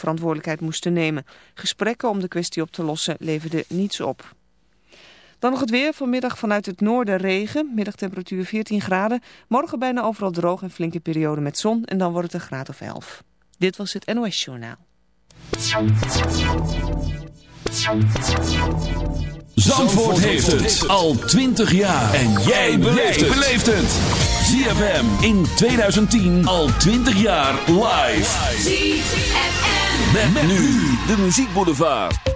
verantwoordelijkheid moesten nemen. Gesprekken om de kwestie op te lossen leverden niets op. Dan nog het weer. Vanmiddag vanuit het noorden regen. Middagtemperatuur 14 graden. Morgen bijna overal droog en flinke periode met zon. En dan wordt het een graad of 11. Dit was het NOS Journaal. Zandvoort heeft het al 20 jaar. En jij beleeft het. ZFM in 2010 al 20 jaar live. ZFM. Met, nu de muziekboulevard.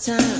time.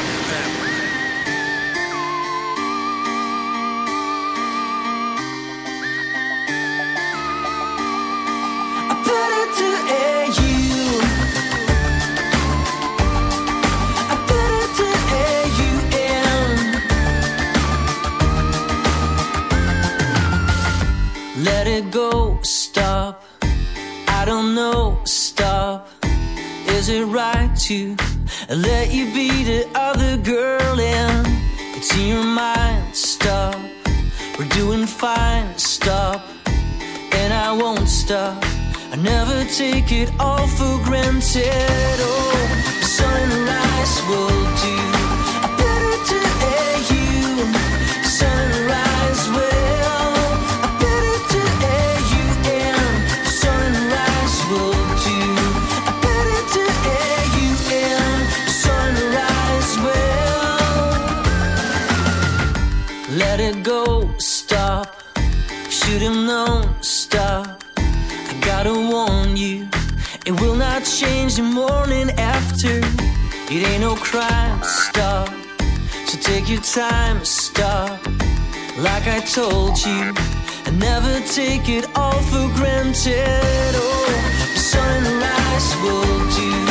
Change the morning after. It ain't no crime, stop. So take your time, stop. Like I told you, I never take it all for granted. Oh, sunrise will do.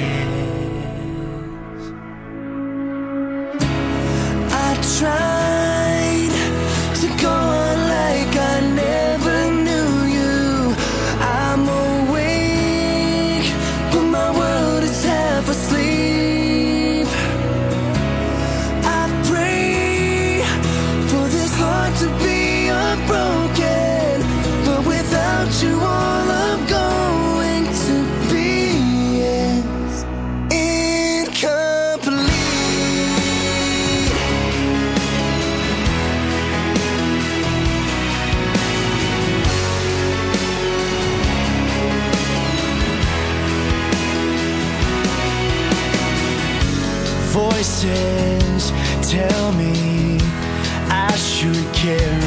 me. I should care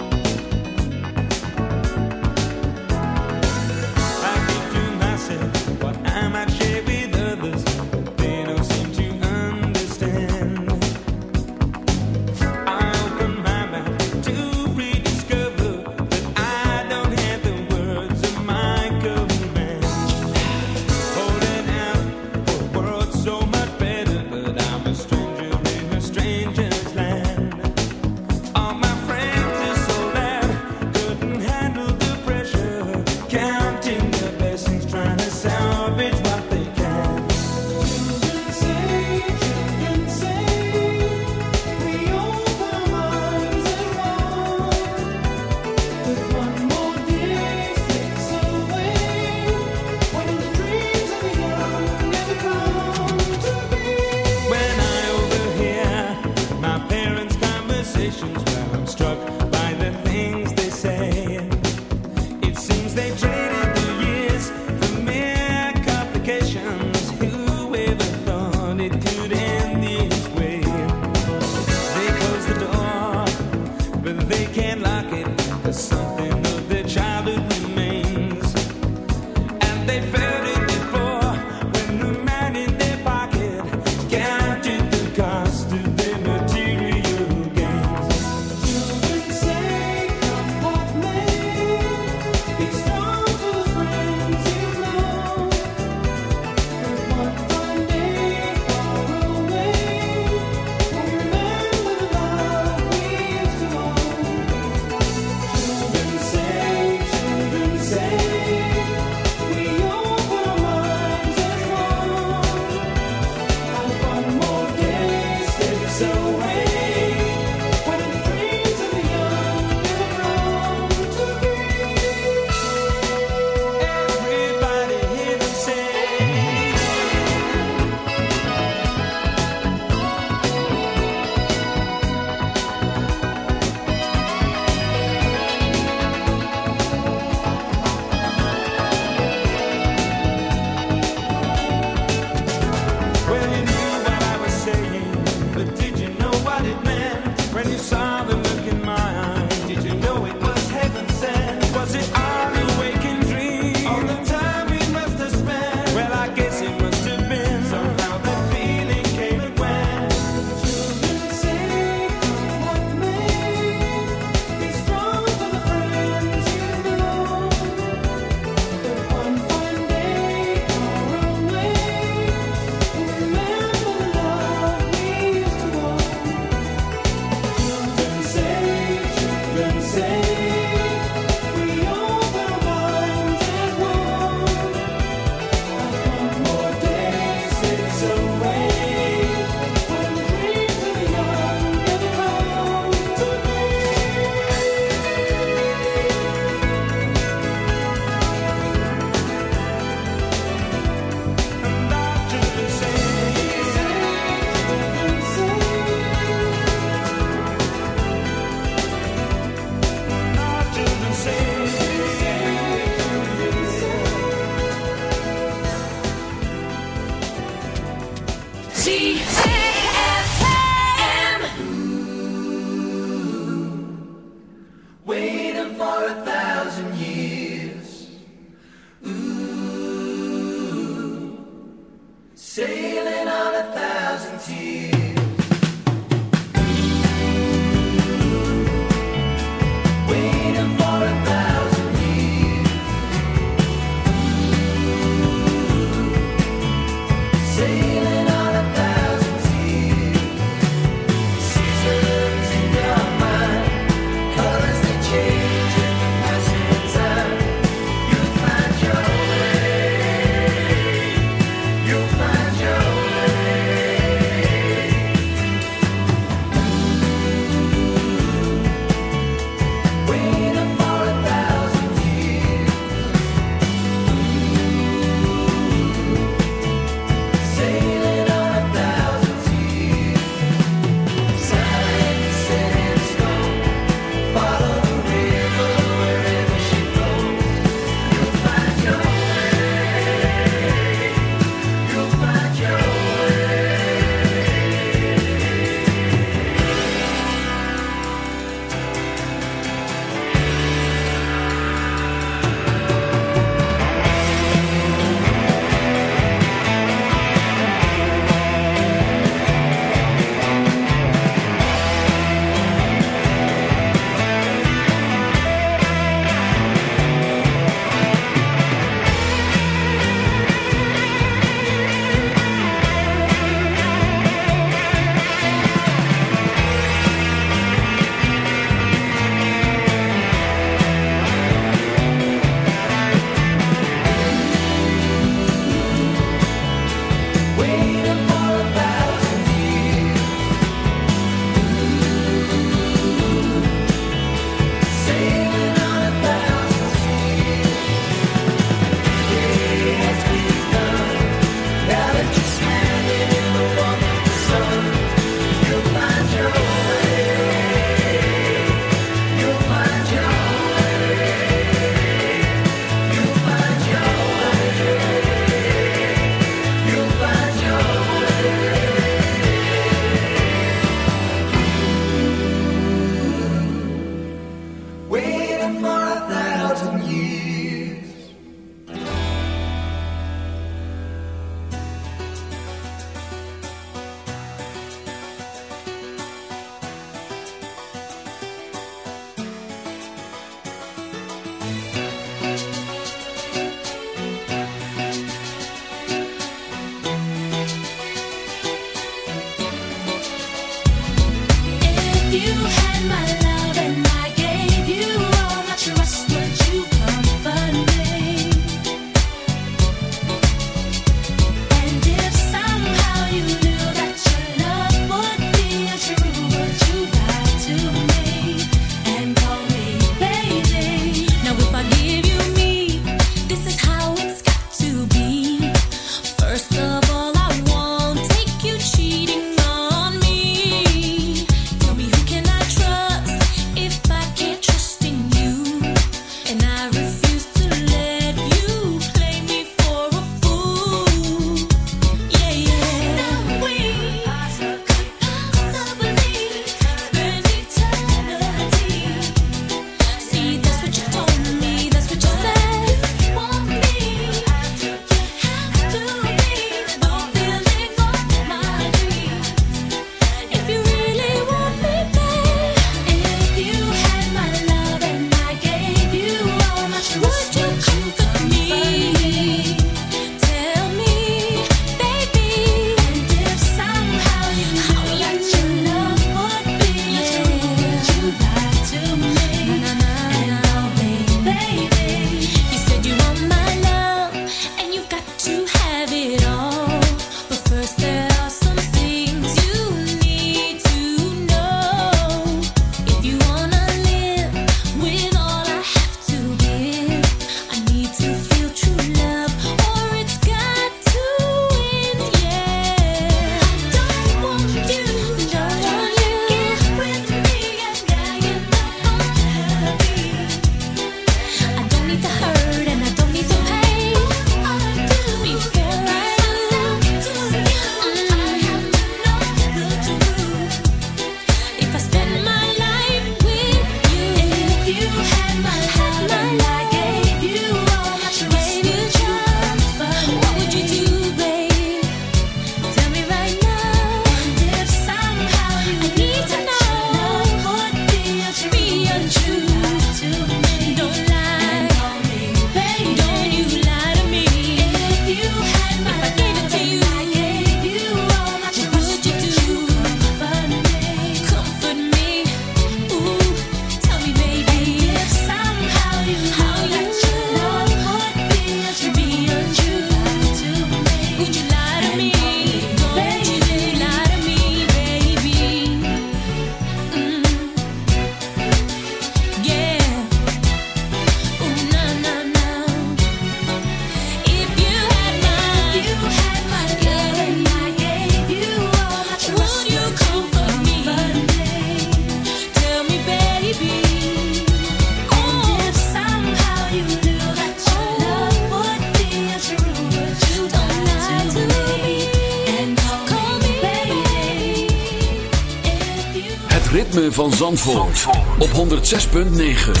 106.9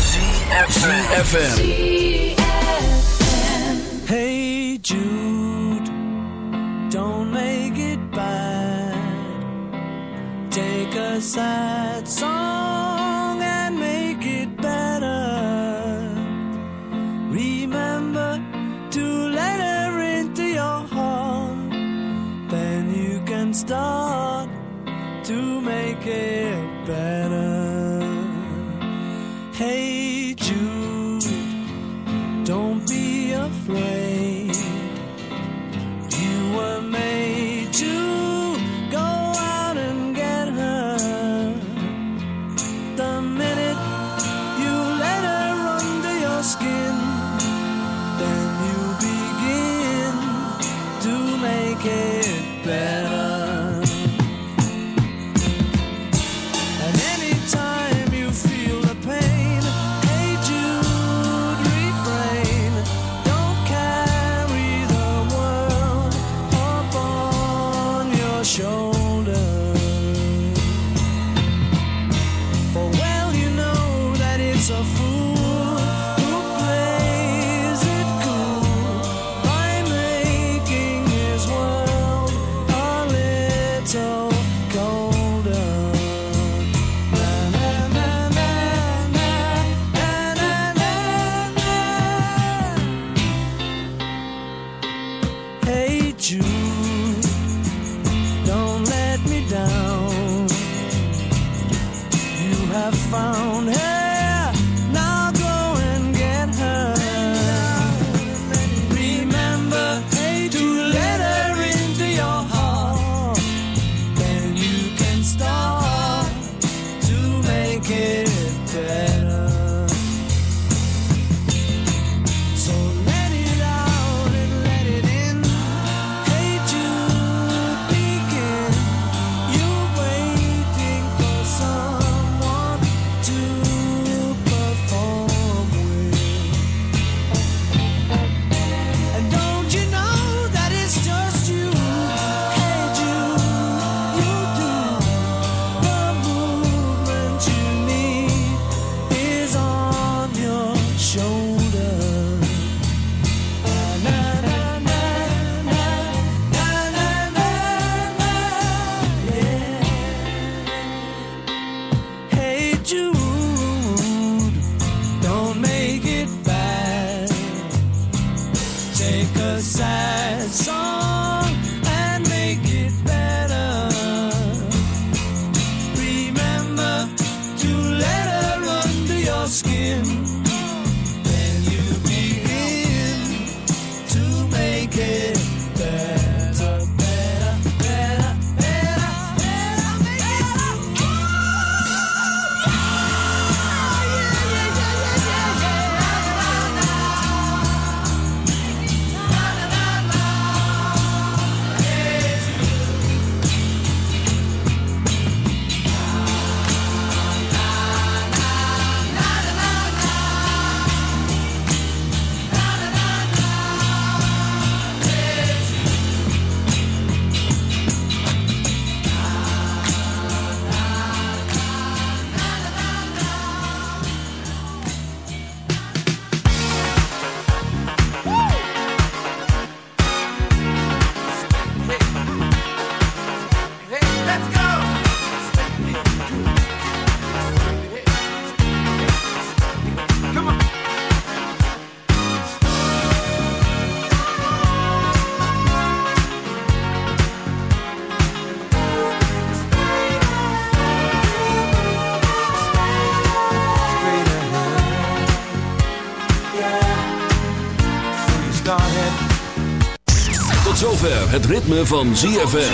zover het ritme van ZFM.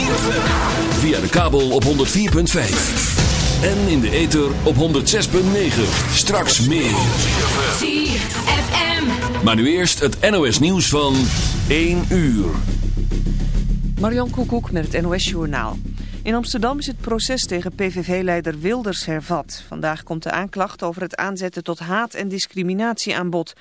Via de kabel op 104.5. En in de ether op 106.9. Straks meer. ZFM. Maar nu eerst het NOS nieuws van 1 uur. Marion Koekoek met het NOS Journaal. In Amsterdam is het proces tegen PVV-leider Wilders hervat. Vandaag komt de aanklacht over het aanzetten tot haat en discriminatie aan bod.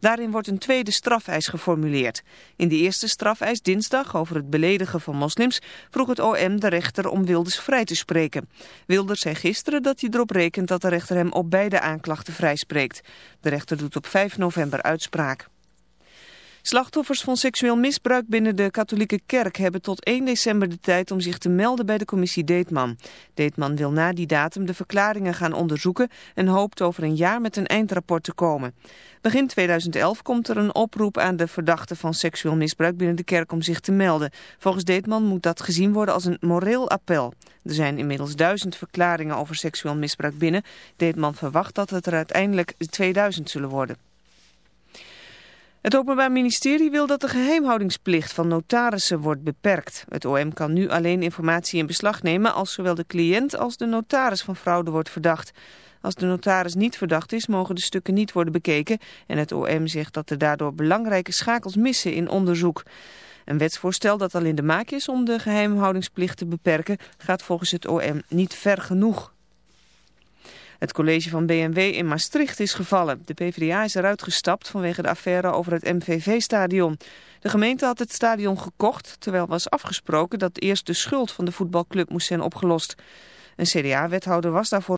Daarin wordt een tweede strafeis geformuleerd. In de eerste strafeis dinsdag over het beledigen van moslims vroeg het OM de rechter om Wilders vrij te spreken. Wilders zei gisteren dat hij erop rekent dat de rechter hem op beide aanklachten vrijspreekt. De rechter doet op 5 november uitspraak. Slachtoffers van seksueel misbruik binnen de katholieke kerk hebben tot 1 december de tijd om zich te melden bij de commissie Deetman. Deetman wil na die datum de verklaringen gaan onderzoeken en hoopt over een jaar met een eindrapport te komen. Begin 2011 komt er een oproep aan de verdachten van seksueel misbruik binnen de kerk om zich te melden. Volgens Deetman moet dat gezien worden als een moreel appel. Er zijn inmiddels duizend verklaringen over seksueel misbruik binnen. Deetman verwacht dat het er uiteindelijk 2000 zullen worden. Het Openbaar Ministerie wil dat de geheimhoudingsplicht van notarissen wordt beperkt. Het OM kan nu alleen informatie in beslag nemen als zowel de cliënt als de notaris van fraude wordt verdacht. Als de notaris niet verdacht is, mogen de stukken niet worden bekeken en het OM zegt dat er daardoor belangrijke schakels missen in onderzoek. Een wetsvoorstel dat al in de maak is om de geheimhoudingsplicht te beperken gaat volgens het OM niet ver genoeg. Het college van BMW in Maastricht is gevallen. De PvdA is eruit gestapt vanwege de affaire over het MVV-stadion. De gemeente had het stadion gekocht, terwijl was afgesproken dat eerst de schuld van de voetbalclub moest zijn opgelost. Een CDA-wethouder was daarvoor